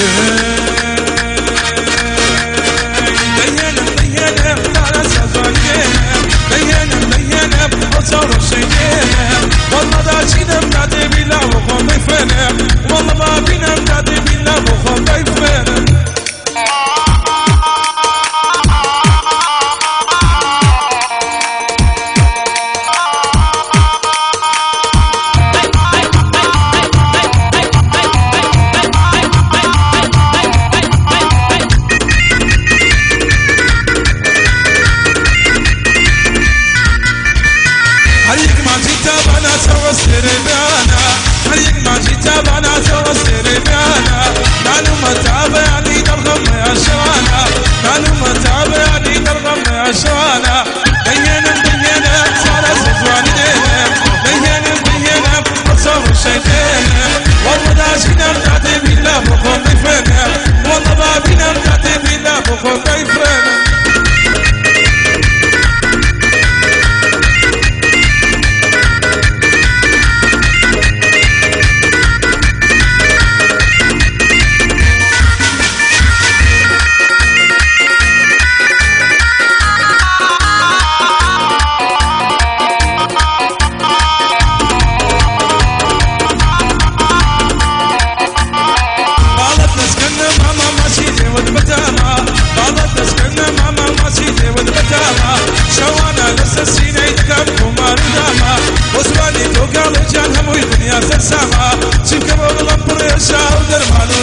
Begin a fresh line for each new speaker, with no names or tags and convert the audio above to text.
good. بياني قلبم عشانا. بينا بينا صار سجوان دينا بينا بينا قصر شيخينا والمداشنا ولجان همو الدنيا تنساها شنكبوا بالأمر يا شاو درمانو